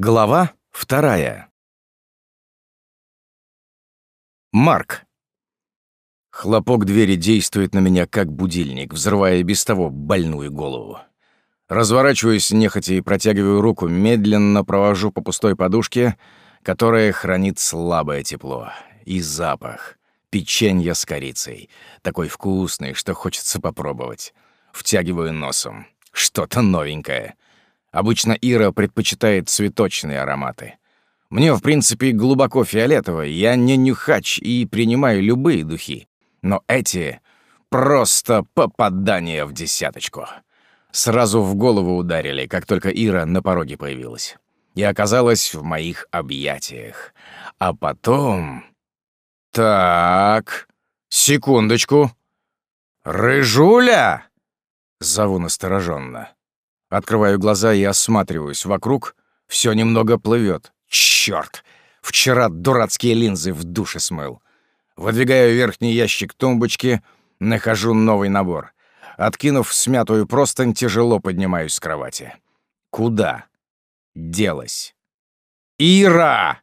Глава вторая. Марк. Хлопок двери действует на меня как будильник, взрывая без того больную голову. Разворачиваюсь нехотя и протягиваю руку, медленно провожу по пустой подушке, которая хранит слабое тепло. И запах. Печенье с корицей. Такой вкусный, что хочется попробовать. Втягиваю носом. Что-то новенькое. Обычно Ира предпочитает цветочные ароматы. Мне, в принципе, глубоко фиолетово, я не нюхач и принимаю любые духи. Но эти — просто попадание в десяточку. Сразу в голову ударили, как только Ира на пороге появилась. И оказалась в моих объятиях. А потом... Так, секундочку. «Рыжуля!» — зову настороженно. Открываю глаза и осматриваюсь. Вокруг все немного плывет. Черт! Вчера дурацкие линзы в душе смыл. Выдвигаю верхний ящик тумбочки, нахожу новый набор. Откинув смятую простынь, тяжело поднимаюсь с кровати. Куда? Делась. Ира!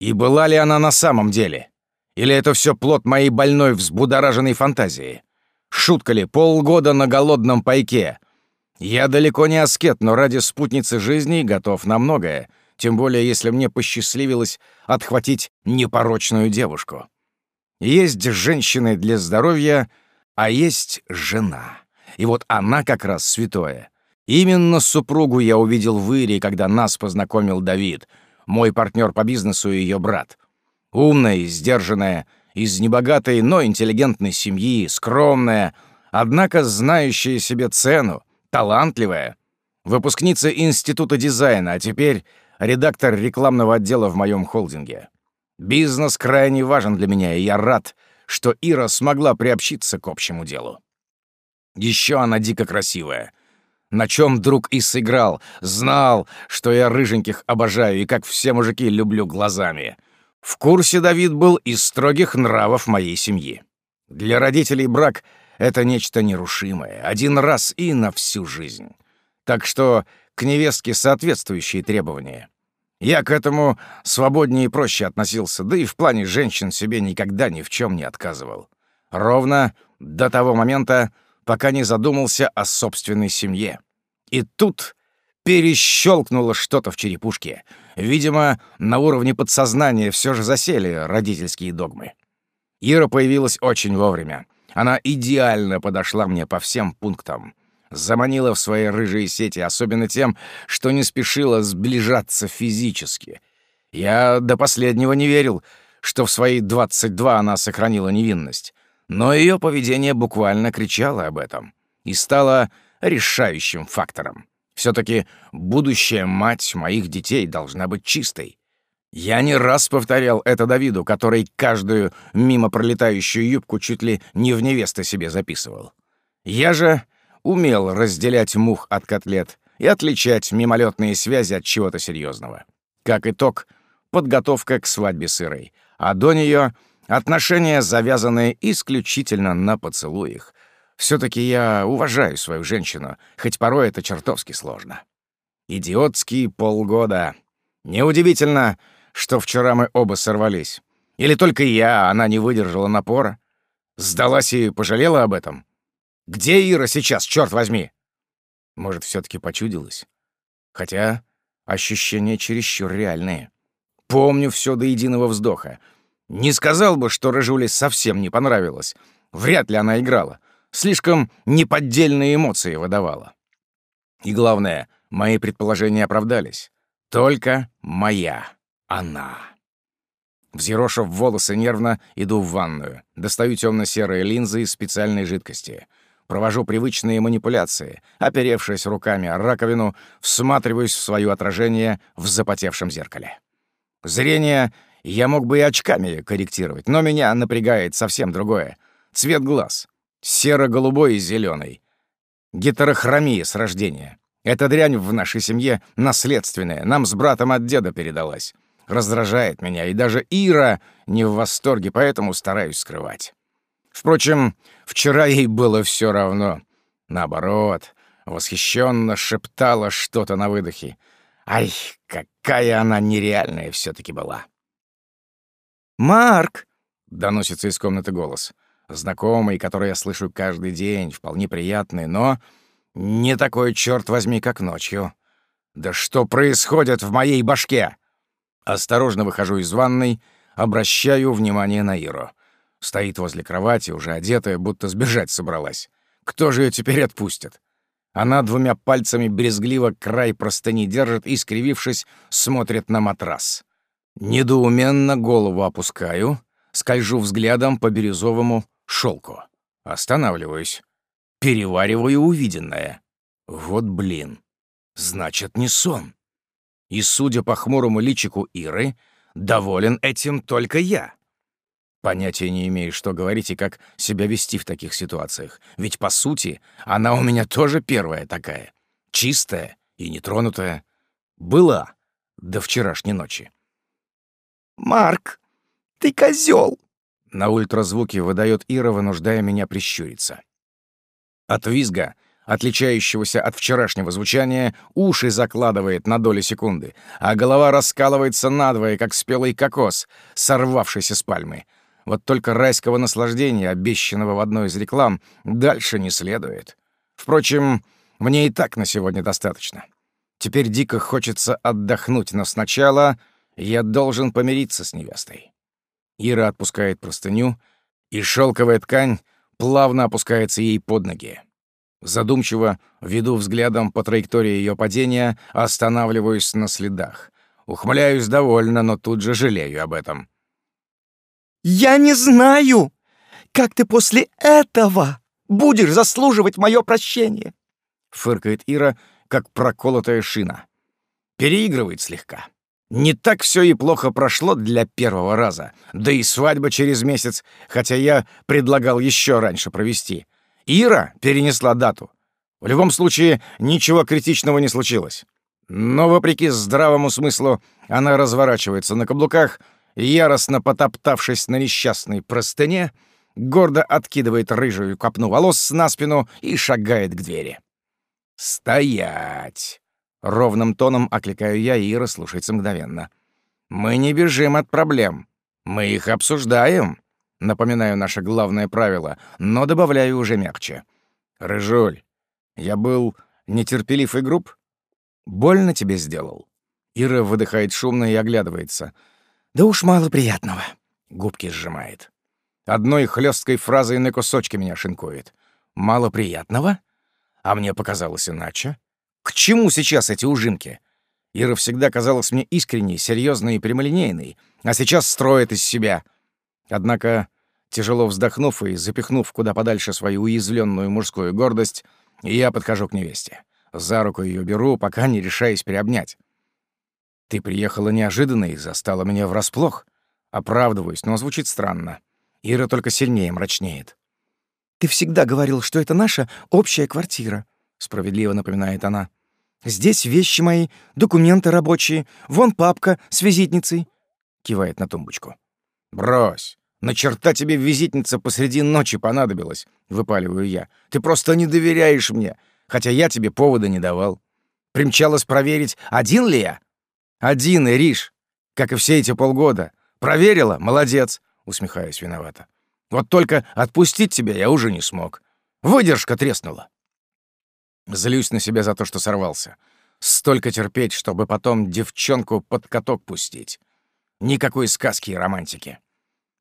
И была ли она на самом деле? Или это все плод моей больной взбудораженной фантазии? Шутка ли, полгода на голодном пайке? Я далеко не аскет, но ради спутницы жизни готов на многое, тем более если мне посчастливилось отхватить непорочную девушку. Есть женщины для здоровья, а есть жена. И вот она как раз святое. Именно супругу я увидел в Ире, когда нас познакомил Давид, мой партнер по бизнесу и ее брат. Умная, сдержанная, из небогатой, но интеллигентной семьи, скромная, однако знающая себе цену, талантливая, выпускница Института дизайна, а теперь редактор рекламного отдела в моем холдинге. Бизнес крайне важен для меня, и я рад, что Ира смогла приобщиться к общему делу. Еще она дико красивая. На чем друг и сыграл, знал, что я рыженьких обожаю и как все мужики люблю глазами. В курсе Давид был из строгих нравов моей семьи. Для родителей брак это нечто нерушимое, один раз и на всю жизнь. Так что к невестке соответствующие требования. Я к этому свободнее и проще относился, да и в плане женщин себе никогда ни в чем не отказывал. Ровно до того момента, пока не задумался о собственной семье. И тут перещелкнуло что-то в черепушке. Видимо, на уровне подсознания все же засели родительские догмы. Ира появилась очень вовремя. Она идеально подошла мне по всем пунктам. Заманила в свои рыжие сети, особенно тем, что не спешила сближаться физически. Я до последнего не верил, что в свои 22 она сохранила невинность. Но ее поведение буквально кричало об этом и стало решающим фактором. Все-таки будущая мать моих детей должна быть чистой. Я не раз повторял это Давиду, который каждую мимо пролетающую юбку чуть ли не в невесты себе записывал. Я же умел разделять мух от котлет и отличать мимолетные связи от чего-то серьезного. Как итог, подготовка к свадьбе сырой, а до нее отношения, завязанные исключительно на поцелуях. Все-таки я уважаю свою женщину, хоть порой это чертовски сложно. Идиотские полгода. Неудивительно, что вчера мы оба сорвались. Или только я, а она не выдержала напора? Сдалась и пожалела об этом? Где Ира сейчас, черт возьми? Может, все таки почудилась? Хотя ощущения чересчур реальные. Помню все до единого вздоха. Не сказал бы, что Рыжуле совсем не понравилось. Вряд ли она играла. Слишком неподдельные эмоции выдавала. И главное, мои предположения оправдались. Только моя она. Взъерошив волосы нервно, иду в ванную. Достаю темно-серые линзы из специальной жидкости. Провожу привычные манипуляции. Оперевшись руками о раковину, всматриваюсь в свое отражение в запотевшем зеркале. Зрение я мог бы и очками корректировать, но меня напрягает совсем другое. Цвет глаз. Серо-голубой и зеленый. Гетерохромия с рождения. Эта дрянь в нашей семье наследственная, нам с братом от деда передалась раздражает меня, и даже Ира не в восторге, поэтому стараюсь скрывать. Впрочем, вчера ей было все равно. Наоборот, восхищенно шептала что-то на выдохе. Ай, какая она нереальная все таки была. «Марк!» — доносится из комнаты голос. Знакомый, который я слышу каждый день, вполне приятный, но не такой, черт возьми, как ночью. Да что происходит в моей башке? Осторожно выхожу из ванной, обращаю внимание на Иру. Стоит возле кровати, уже одетая, будто сбежать собралась. Кто же ее теперь отпустит? Она двумя пальцами брезгливо край простыни держит и, скривившись, смотрит на матрас. Недоуменно голову опускаю, скольжу взглядом по бирюзовому шелку. Останавливаюсь. Перевариваю увиденное. Вот блин. Значит, не сон. И, судя по хмурому личику Иры, доволен этим только я. Понятия не имею, что говорить и как себя вести в таких ситуациях. Ведь, по сути, она у меня тоже первая такая. Чистая и нетронутая. Была до вчерашней ночи. «Марк, ты козел! На ультразвуке выдает Ира, вынуждая меня прищуриться. От визга, отличающегося от вчерашнего звучания, уши закладывает на доли секунды, а голова раскалывается надвое, как спелый кокос, сорвавшийся с пальмы — вот только райского наслаждения, обещанного в одной из реклам, дальше не следует. Впрочем, мне и так на сегодня достаточно. Теперь дико хочется отдохнуть, но сначала я должен помириться с невестой. Ира отпускает простыню, и шелковая ткань плавно опускается ей под ноги. Задумчиво веду взглядом по траектории ее падения, останавливаюсь на следах. Ухмыляюсь довольно, но тут же жалею об этом. «Я не знаю, как ты после этого будешь заслуживать мое прощение!» Фыркает Ира, как проколотая шина. Переигрывает слегка. Не так все и плохо прошло для первого раза. Да и свадьба через месяц, хотя я предлагал еще раньше провести. Ира перенесла дату. В любом случае, ничего критичного не случилось. Но, вопреки здравому смыслу, она разворачивается на каблуках — яростно потоптавшись на несчастной простыне, гордо откидывает рыжую копну волос на спину и шагает к двери. «Стоять!» — ровным тоном окликаю я, и Ира слушается мгновенно. «Мы не бежим от проблем. Мы их обсуждаем», — напоминаю наше главное правило, но добавляю уже мягче. «Рыжуль, я был нетерпелив и груб? Больно тебе сделал?» Ира выдыхает шумно и оглядывается — да уж мало приятного. Губки сжимает. Одной хлесткой фразой на кусочки меня шинкует. Мало приятного? А мне показалось иначе. К чему сейчас эти ужимки? Ира всегда казалась мне искренней, серьезной и прямолинейной, а сейчас строит из себя. Однако, тяжело вздохнув и запихнув куда подальше свою уязвленную мужскую гордость, я подхожу к невесте. За руку ее беру, пока не решаюсь переобнять. Ты приехала неожиданно и застала меня врасплох. Оправдываюсь, но звучит странно. Ира только сильнее мрачнеет. «Ты всегда говорил, что это наша общая квартира», — справедливо напоминает она. «Здесь вещи мои, документы рабочие, вон папка с визитницей», — кивает на тумбочку. «Брось! На черта тебе визитница посреди ночи понадобилась», — выпаливаю я. «Ты просто не доверяешь мне, хотя я тебе повода не давал. Примчалась проверить, один ли я?» Один, Ириш, как и все эти полгода. Проверила? Молодец. Усмехаюсь виновато. Вот только отпустить тебя я уже не смог. Выдержка треснула. Злюсь на себя за то, что сорвался. Столько терпеть, чтобы потом девчонку под каток пустить. Никакой сказки и романтики.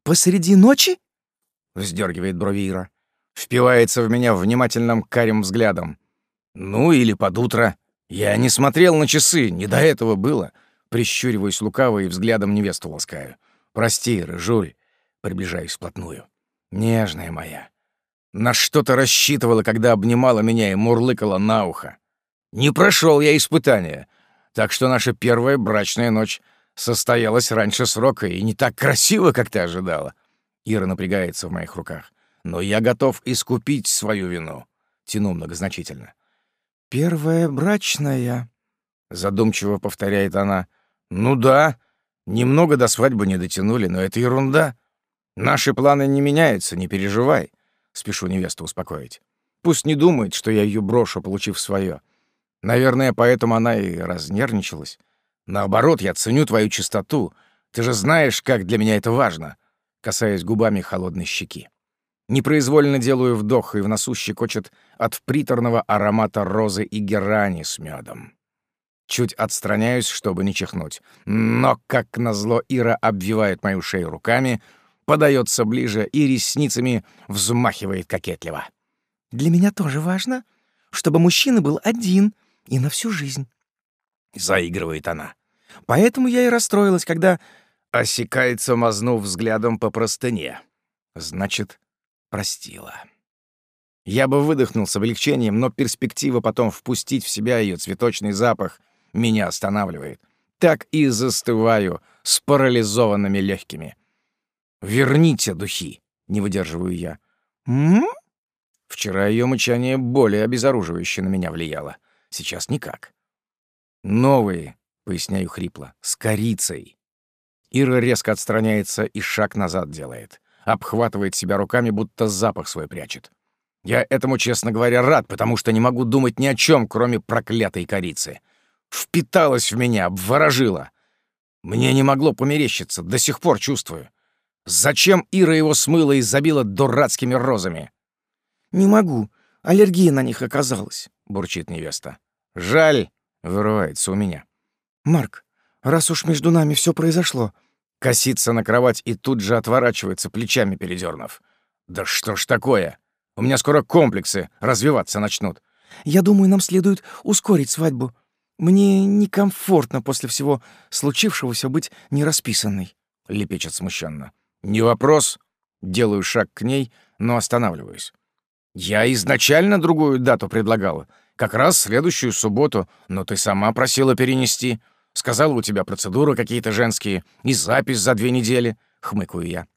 «Посреди ночи?» — вздергивает брови Ира. Впивается в меня внимательным карим взглядом. «Ну или под утро. Я не смотрел на часы, не до этого было. Прищуриваюсь лукаво и взглядом невесту ласкаю. «Прости, Рыжуль», — приближаюсь вплотную. «Нежная моя. На что то рассчитывала, когда обнимала меня и мурлыкала на ухо. Не прошел я испытания, так что наша первая брачная ночь состоялась раньше срока и не так красиво, как ты ожидала». Ира напрягается в моих руках. «Но я готов искупить свою вину», — тяну многозначительно. «Первая брачная», — задумчиво повторяет она. «Ну да, немного до свадьбы не дотянули, но это ерунда. Наши планы не меняются, не переживай», — спешу невесту успокоить. «Пусть не думает, что я ее брошу, получив свое. Наверное, поэтому она и разнервничалась. Наоборот, я ценю твою чистоту. Ты же знаешь, как для меня это важно, касаясь губами холодной щеки. Непроизвольно делаю вдох, и в носу щекочет от приторного аромата розы и герани с медом. Чуть отстраняюсь, чтобы не чихнуть. Но, как назло, Ира обвивает мою шею руками, подается ближе и ресницами взмахивает кокетливо. «Для меня тоже важно, чтобы мужчина был один и на всю жизнь», — заигрывает она. «Поэтому я и расстроилась, когда...» Осекается, мазнув взглядом по простыне. Значит, простила. Я бы выдохнул с облегчением, но перспектива потом впустить в себя ее цветочный запах меня останавливает. Так и застываю с парализованными легкими. «Верните духи!» — не выдерживаю я. «М?», Вчера ее мычание более обезоруживающе на меня влияло. Сейчас никак. «Новые», — поясняю хрипло, — «с корицей». Ира резко отстраняется и шаг назад делает. Обхватывает себя руками, будто запах свой прячет. Я этому, честно говоря, рад, потому что не могу думать ни о чем, кроме проклятой корицы. Впиталась в меня, обворожила. Мне не могло померещиться, до сих пор чувствую. Зачем Ира его смыла и забила дурацкими розами? «Не могу. Аллергия на них оказалась», — бурчит невеста. «Жаль», — вырывается у меня. «Марк, раз уж между нами все произошло...» Косится на кровать и тут же отворачивается, плечами передернув. «Да что ж такое? У меня скоро комплексы развиваться начнут». «Я думаю, нам следует ускорить свадьбу. Мне некомфортно после всего случившегося быть нерасписанной», — лепечет смущенно. «Не вопрос». Делаю шаг к ней, но останавливаюсь. «Я изначально другую дату предлагала. Как раз следующую субботу, но ты сама просила перенести. Сказала, у тебя процедуры какие-то женские и запись за две недели», — хмыкаю я.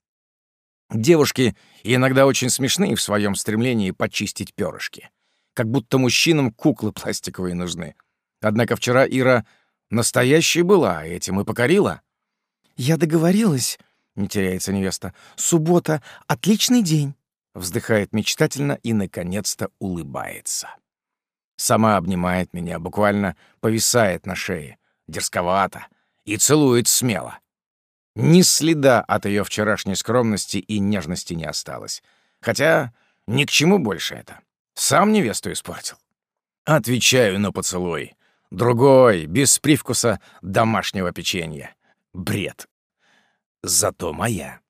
Девушки иногда очень смешные в своем стремлении почистить перышки. Как будто мужчинам куклы пластиковые нужны. Однако вчера Ира настоящей была, этим и покорила. «Я договорилась», — не теряется невеста. «Суббота — отличный день», — вздыхает мечтательно и, наконец-то, улыбается. Сама обнимает меня, буквально повисает на шее, дерзковато, и целует смело. Ни следа от ее вчерашней скромности и нежности не осталось. Хотя ни к чему больше это. Сам невесту испортил. Отвечаю на поцелуй. Другой, без привкуса домашнего печенья. Бред. Зато моя.